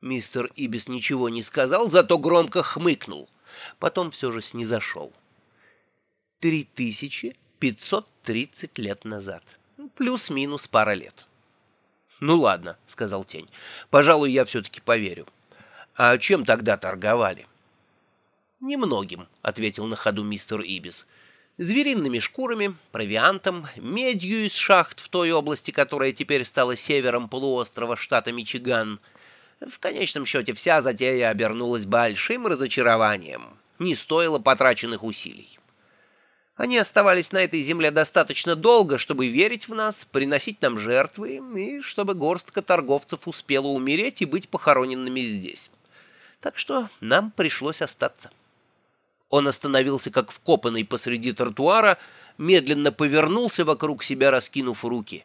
Мистер Ибис ничего не сказал, зато громко хмыкнул. Потом все же снизошел. Три тысячи пятьсот тридцать лет назад. Плюс-минус пара лет. «Ну ладно», — сказал Тень. «Пожалуй, я все-таки поверю. А чем тогда торговали?» «Немногим», — ответил на ходу мистер Ибис. «Звериными шкурами, провиантом, медью из шахт в той области, которая теперь стала севером полуострова штата Мичиган. В конечном счете вся затея обернулась большим разочарованием. Не стоило потраченных усилий. Они оставались на этой земле достаточно долго, чтобы верить в нас, приносить нам жертвы, и чтобы горстка торговцев успела умереть и быть похороненными здесь. Так что нам пришлось остаться. Он остановился как вкопанный посреди тротуара, медленно повернулся вокруг себя, раскинув руки.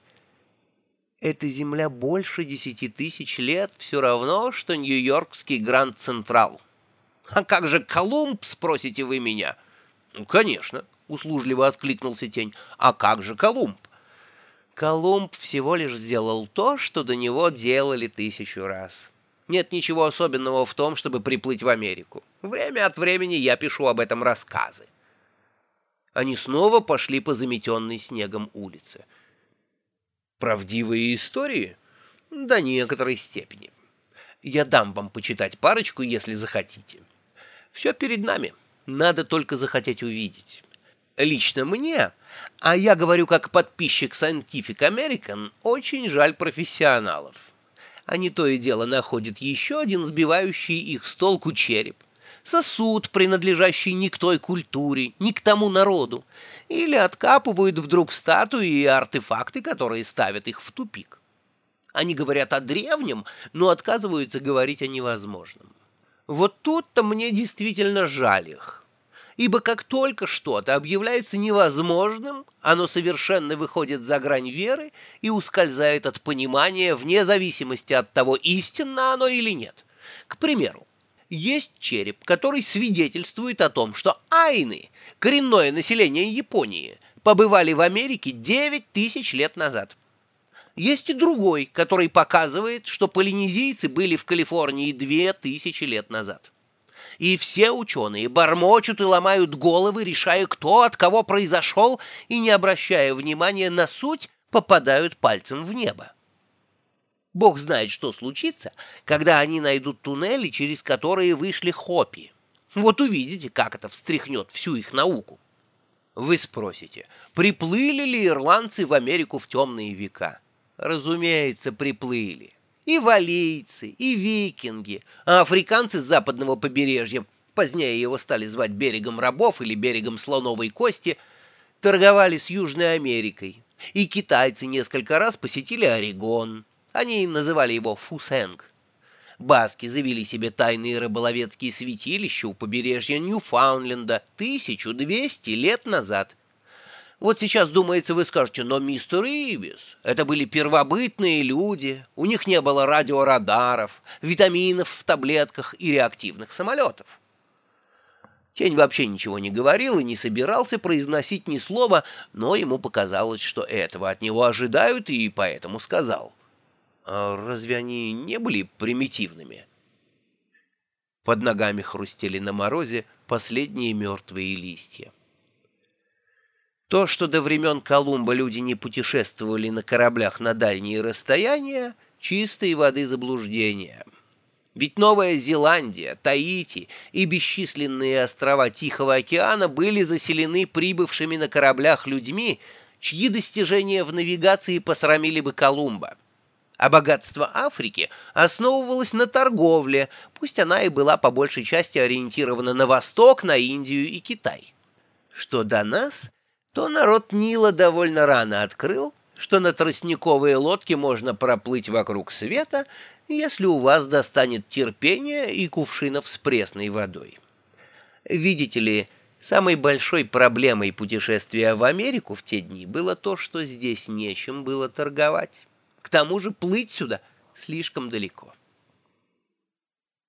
Эта земля больше десяти тысяч лет все равно, что Нью-Йоркский Гранд Централ. А как же Колумб, спросите вы меня? Ну, конечно. — услужливо откликнулся тень. «А как же Колумб?» Колумб всего лишь сделал то, что до него делали тысячу раз. Нет ничего особенного в том, чтобы приплыть в Америку. Время от времени я пишу об этом рассказы. Они снова пошли по заметенной снегом улице. Правдивые истории? До некоторой степени. Я дам вам почитать парочку, если захотите. Все перед нами. Надо только захотеть увидеть лично мне, а я говорю как подписчик Scientific American, очень жаль профессионалов. Они то и дело находят еще один сбивающий их с толку череп, сосуд, принадлежащий не к той культуре, не к тому народу, или откапывают вдруг статуи и артефакты, которые ставят их в тупик. Они говорят о древнем, но отказываются говорить о невозможном. Вот тут-то мне действительно жаль их ибо как только что-то объявляется невозможным, оно совершенно выходит за грань веры и ускользает от понимания вне зависимости от того, истинно оно или нет. К примеру, есть череп, который свидетельствует о том, что айны, коренное население Японии, побывали в Америке 9 тысяч лет назад. Есть и другой, который показывает, что полинезийцы были в Калифорнии 2000 лет назад и все ученые бормочут и ломают головы, решая, кто от кого произошел, и, не обращая внимания на суть, попадают пальцем в небо. Бог знает, что случится, когда они найдут туннели, через которые вышли хопи. Вот увидите, как это встряхнет всю их науку. Вы спросите, приплыли ли ирландцы в Америку в темные века? Разумеется, приплыли и валийцы, и викинги, а африканцы с западного побережья, позднее его стали звать берегом рабов или берегом слоновой кости, торговали с Южной Америкой, и китайцы несколько раз посетили Орегон. Они называли его Фусенг. Баски завели себе тайные рыболовецкие святилища у побережья Ньюфаундленда 1200 лет назад – вот сейчас, думается, вы скажете, но мистер Ивис, это были первобытные люди, у них не было радиорадаров, витаминов в таблетках и реактивных самолетов. Тень вообще ничего не говорил и не собирался произносить ни слова, но ему показалось, что этого от него ожидают, и поэтому сказал. А разве они не были примитивными? Под ногами хрустели на морозе последние мертвые листья. То, что до времен Колумба люди не путешествовали на кораблях на дальние расстояния, чистой воды заблуждение. Ведь Новая Зеландия, Таити и бесчисленные острова Тихого океана были заселены прибывшими на кораблях людьми, чьи достижения в навигации посрамили бы Колумба. А богатство Африки основывалось на торговле, пусть она и была по большей части ориентирована на Восток, на Индию и Китай. Что до нас, то народ Нила довольно рано открыл, что на тростниковые лодки можно проплыть вокруг света, если у вас достанет терпения и кувшинов с пресной водой. Видите ли, самой большой проблемой путешествия в Америку в те дни было то, что здесь нечем было торговать. К тому же плыть сюда слишком далеко.